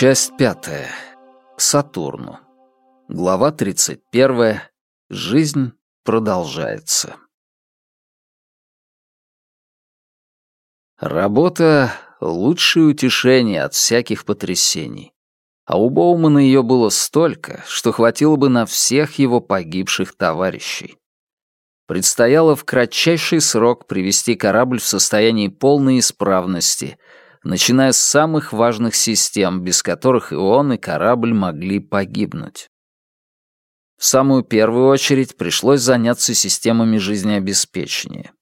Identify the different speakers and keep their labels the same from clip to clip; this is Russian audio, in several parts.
Speaker 1: Часть пятая. Сатурну. Глава тридцать первая. Жизнь продолжается. Работа — лучшее утешение от всяких потрясений. А у Боумана ее было столько, что хватило бы на всех его погибших товарищей. Предстояло в кратчайший срок привести корабль в состояние полной исправности — начиная с самых важных систем, без которых и он, и корабль могли погибнуть. В самую первую очередь пришлось заняться системами жизнеобеспечения.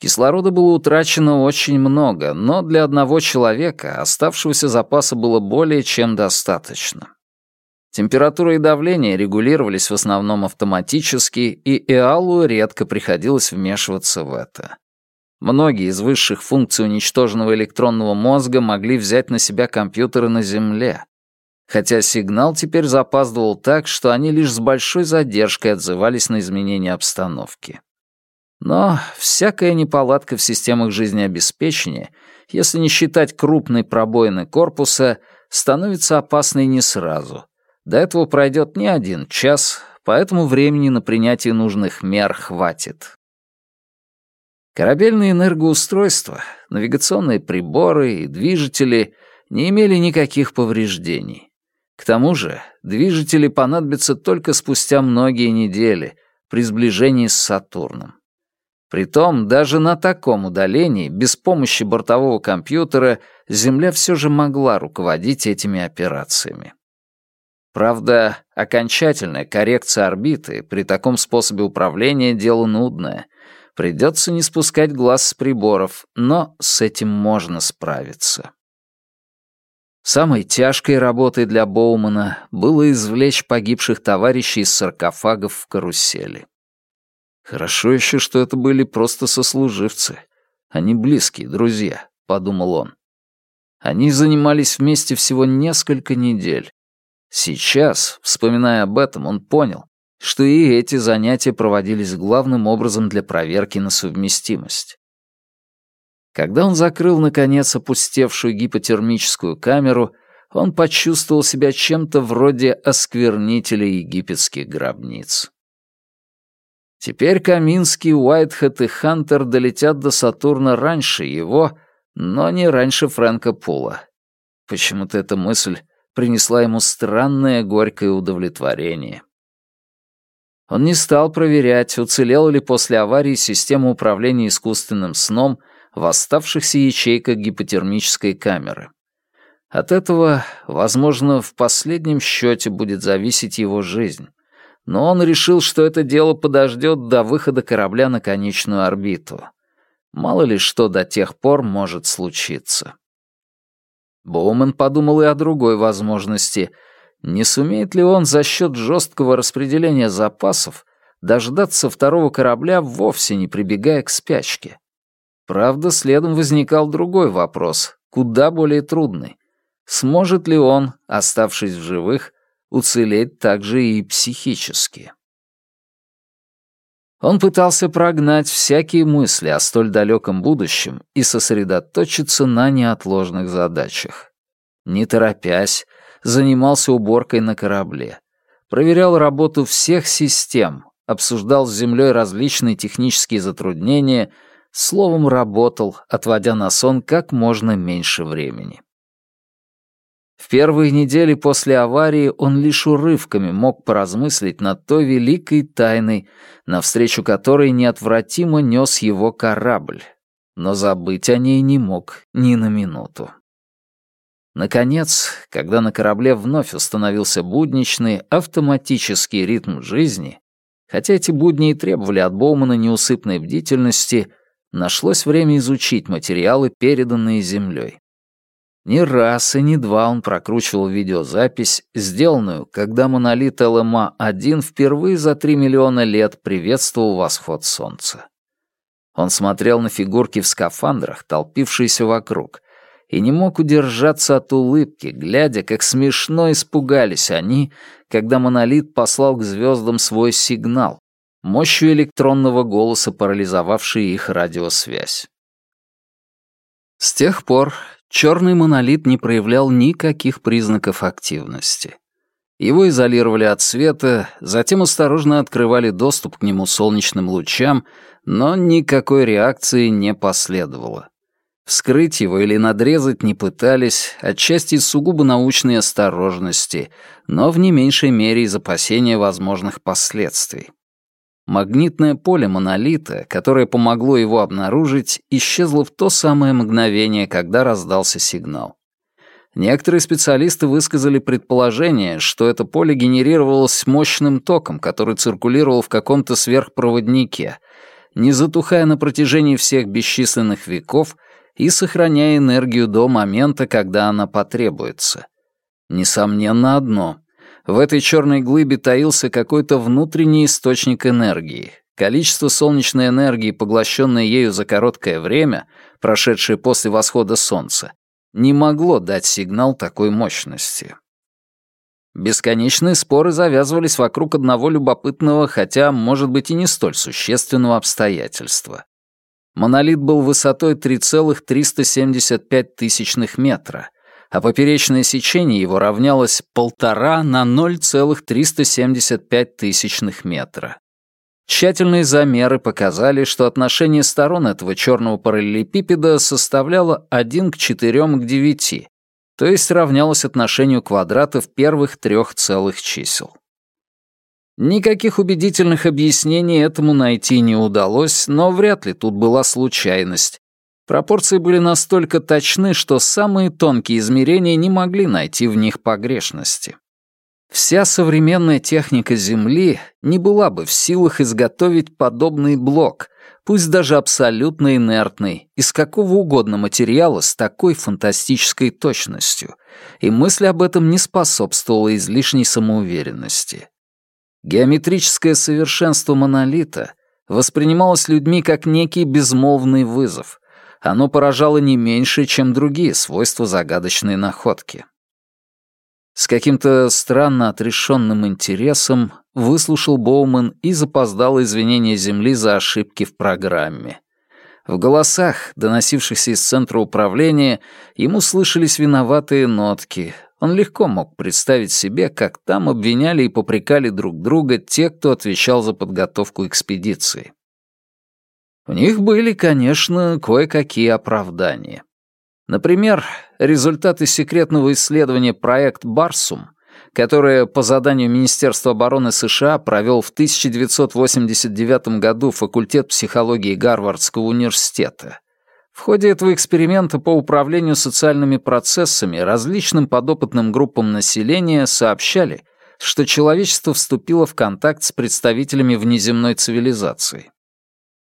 Speaker 1: Кислорода было утрачено очень много, но для одного человека оставшегося запаса было более чем достаточно. Температура и давление регулировались в основном автоматически, и Эалу редко приходилось вмешиваться в это. Многие из высших функций уничтоженного электронного мозга могли взять на себя компьютеры на Земле, хотя сигнал теперь запаздывал так, что они лишь с большой задержкой отзывались на изменения обстановки. Но всякая неполадка в системах жизнеобеспечения, если не считать крупной пробоины корпуса, становится опасной не сразу. До этого пройдет не один час, поэтому времени на принятие нужных мер хватит. Корабельные энергоустройства, навигационные приборы и движители не имели никаких повреждений. К тому же движители понадобятся только спустя многие недели при сближении с Сатурном. Притом, даже на таком удалении, без помощи бортового компьютера, Земля все же могла руководить этими операциями. Правда, окончательная коррекция орбиты при таком способе управления — дело нудное — Придется не спускать глаз с приборов, но с этим можно справиться. Самой тяжкой работой для Боумана было извлечь погибших товарищей из саркофагов в карусели. «Хорошо еще, что это были просто сослуживцы, они близкие друзья», — подумал он. Они занимались вместе всего несколько недель. Сейчас, вспоминая об этом, он понял, что и эти занятия проводились главным образом для проверки на совместимость. Когда он закрыл, наконец, опустевшую гипотермическую камеру, он почувствовал себя чем-то вроде осквернителя египетских гробниц. Теперь Каминский, Уайтхед и Хантер долетят до Сатурна раньше его, но не раньше Фрэнка Пула. Почему-то эта мысль принесла ему странное горькое удовлетворение. Он не стал проверять, уцелела ли после аварии система управления искусственным сном в оставшихся ячейках гипотермической камеры. От этого, возможно, в последнем счете будет зависеть его жизнь. Но он решил, что это дело подождет до выхода корабля на конечную орбиту. Мало ли что до тех пор может случиться. Боумен подумал и о другой возможности — не сумеет ли он за счет жесткого распределения запасов дождаться второго корабля, вовсе не прибегая к спячке? Правда, следом возникал другой вопрос, куда более трудный. Сможет ли он, оставшись в живых, уцелеть также и психически? Он пытался прогнать всякие мысли о столь далеком будущем и сосредоточиться на неотложных задачах. Не торопясь, занимался уборкой на корабле. Проверял работу всех систем, обсуждал с Землей различные технические затруднения, словом, работал, отводя на сон как можно меньше времени. В первые недели после аварии он лишь урывками мог поразмыслить над той великой тайной, навстречу которой неотвратимо нес его корабль, но забыть о ней не мог ни на минуту. Наконец, когда на корабле вновь установился будничный, автоматический ритм жизни, хотя эти будни и требовали от Боумана неусыпной бдительности, нашлось время изучить материалы, переданные Землей. Ни раз и ни два он прокручивал видеозапись, сделанную, когда монолит ЛМА-1 впервые за 3 миллиона лет приветствовал восход Солнца. Он смотрел на фигурки в скафандрах, толпившиеся вокруг, и не мог удержаться от улыбки, глядя, как смешно испугались они, когда монолит послал к звездам свой сигнал, мощью электронного голоса парализовавший их радиосвязь. С тех пор Черный монолит не проявлял никаких признаков активности. Его изолировали от света, затем осторожно открывали доступ к нему солнечным лучам, но никакой реакции не последовало. Вскрыть его или надрезать не пытались, отчасти из сугубо научной осторожности, но в не меньшей мере из опасения возможных последствий. Магнитное поле монолита, которое помогло его обнаружить, исчезло в то самое мгновение, когда раздался сигнал. Некоторые специалисты высказали предположение, что это поле генерировалось мощным током, который циркулировал в каком-то сверхпроводнике, не затухая на протяжении всех бесчисленных веков и сохраняя энергию до момента, когда она потребуется. Несомненно одно — в этой черной глыбе таился какой-то внутренний источник энергии. Количество солнечной энергии, поглощенное ею за короткое время, прошедшее после восхода солнца, не могло дать сигнал такой мощности. Бесконечные споры завязывались вокруг одного любопытного, хотя, может быть, и не столь существенного обстоятельства. Монолит был высотой 3,375 тысячных метра — а поперечное сечение его равнялось полтора на 0,375 тысячных метра. Тщательные замеры показали, что отношение сторон этого черного параллелепипеда составляло 1 к 4 к 9, то есть равнялось отношению квадратов первых трех целых чисел. Никаких убедительных объяснений этому найти не удалось, но вряд ли тут была случайность, Пропорции были настолько точны, что самые тонкие измерения не могли найти в них погрешности. Вся современная техника Земли не была бы в силах изготовить подобный блок, пусть даже абсолютно инертный, из какого угодно материала с такой фантастической точностью, и мысль об этом не способствовала излишней самоуверенности. Геометрическое совершенство монолита воспринималось людьми как некий безмолвный вызов, оно поражало не меньше, чем другие свойства загадочной находки. С каким-то странно отрешенным интересом выслушал Боуман и запоздал извинения Земли за ошибки в программе. В голосах, доносившихся из центра управления, ему слышались виноватые нотки. Он легко мог представить себе, как там обвиняли и попрекали друг друга те, кто отвечал за подготовку экспедиции. У них были, конечно, кое-какие оправдания. Например, результаты секретного исследования проект «Барсум», которое по заданию Министерства обороны США провел в 1989 году факультет психологии Гарвардского университета. В ходе этого эксперимента по управлению социальными процессами различным подопытным группам населения сообщали, что человечество вступило в контакт с представителями внеземной цивилизации.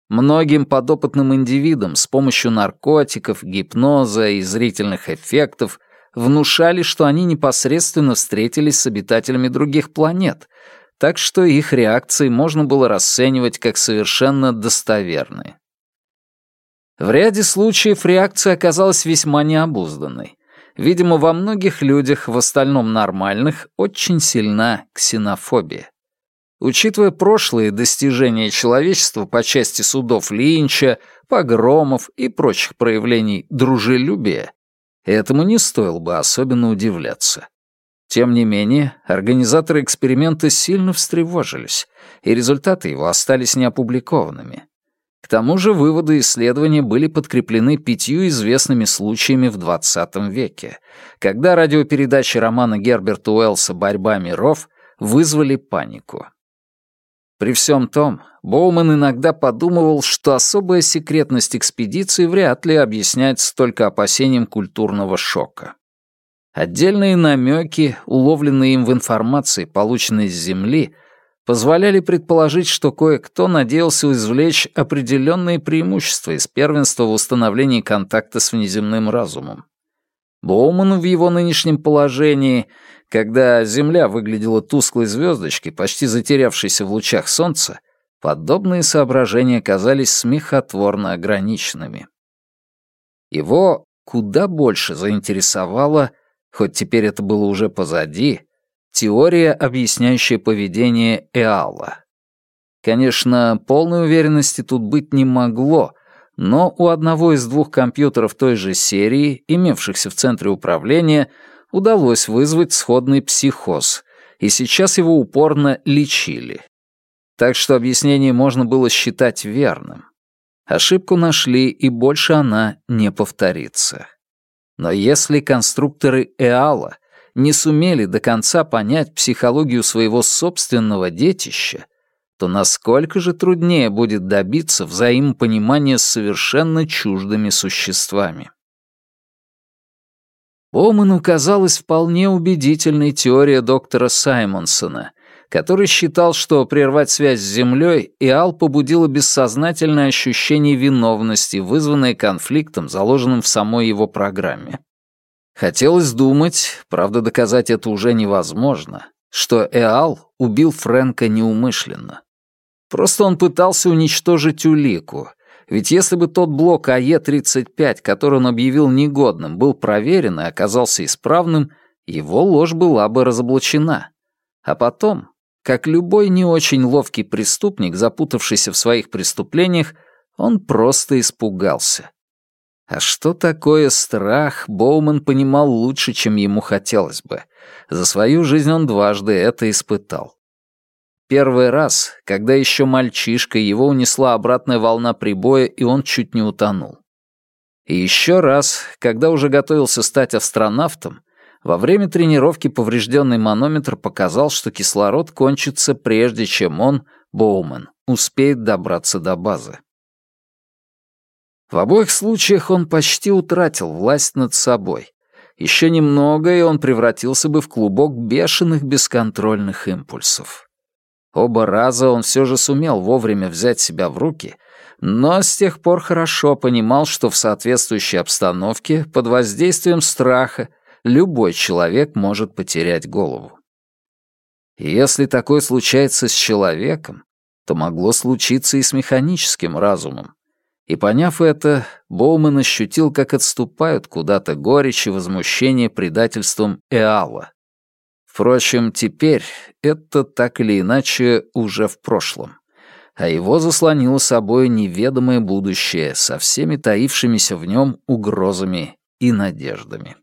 Speaker 1: Многим подопытным индивидам с помощью наркотиков, гипноза и зрительных эффектов внушали, что они непосредственно встретились с обитателями других планет, так что их реакции можно было расценивать как совершенно достоверные. В ряде случаев реакция оказалась весьма необузданной. Видимо, во многих людях, в остальном нормальных, очень сильна ксенофобия. Учитывая прошлые достижения человечества по части судов Линча, погромов и прочих проявлений дружелюбия, этому не стоило бы особенно удивляться. Тем не менее, организаторы эксперимента сильно встревожились, и результаты его остались неопубликованными. К тому же выводы исследования были подкреплены пятью известными случаями в XX веке, когда радиопередачи романа Герберта Уэллса «Борьба миров» вызвали панику. При всем том, Боуман иногда подумывал, что особая секретность экспедиции вряд ли объясняется только опасением культурного шока. Отдельные намеки, уловленные им в информации, полученной с Земли, позволяли предположить, что кое-кто надеялся извлечь определенные преимущества из первенства в установлении контакта с внеземным разумом. Боуману в его нынешнем положении когда Земля выглядела тусклой звездочкой, почти затерявшейся в лучах солнца, подобные соображения казались смехотворно ограниченными. Его куда больше заинтересовала, хоть теперь это было уже позади, теория, объясняющая поведение Эала. Конечно, полной уверенности тут быть не могло, но у одного из двух компьютеров той же серии, имевшихся в центре управления, удалось вызвать сходный психоз, и сейчас его упорно лечили. Так что объяснение можно было считать верным. Ошибку нашли, и больше она не повторится. Но если конструкторы Эала не сумели до конца понять психологию своего собственного детища, то насколько же труднее будет добиться взаимопонимания с совершенно чуждыми существами. Боуману казалась вполне убедительной теория доктора Саймонсона, который считал, что прервать связь с Землей Иал побудило бессознательное ощущение виновности, вызванное конфликтом, заложенным в самой его программе. Хотелось думать, правда доказать это уже невозможно, что Эал убил Фрэнка неумышленно. Просто он пытался уничтожить улику, ведь если бы тот блок АЕ-35, который он объявил негодным, был проверен и оказался исправным, его ложь была бы разоблачена. А потом, как любой не очень ловкий преступник, запутавшийся в своих преступлениях, он просто испугался. А что такое страх, Боуман понимал лучше, чем ему хотелось бы. За свою жизнь он дважды это испытал. Первый раз, когда еще мальчишка, его унесла обратная волна прибоя, и он чуть не утонул. И еще раз, когда уже готовился стать астронавтом, во время тренировки поврежденный манометр показал, что кислород кончится прежде, чем он, Боумен, успеет добраться до базы. В обоих случаях он почти утратил власть над собой. Еще немного, и он превратился бы в клубок бешеных бесконтрольных импульсов. Оба раза он все же сумел вовремя взять себя в руки, но с тех пор хорошо понимал, что в соответствующей обстановке, под воздействием страха, любой человек может потерять голову. Если такое случается с человеком, то могло случиться и с механическим разумом. И поняв это, Боуман ощутил, как отступают куда-то горечь и возмущение предательством Эала, Впрочем, теперь это так или иначе уже в прошлом, а его заслонило собой неведомое будущее со всеми таившимися в нем угрозами и надеждами.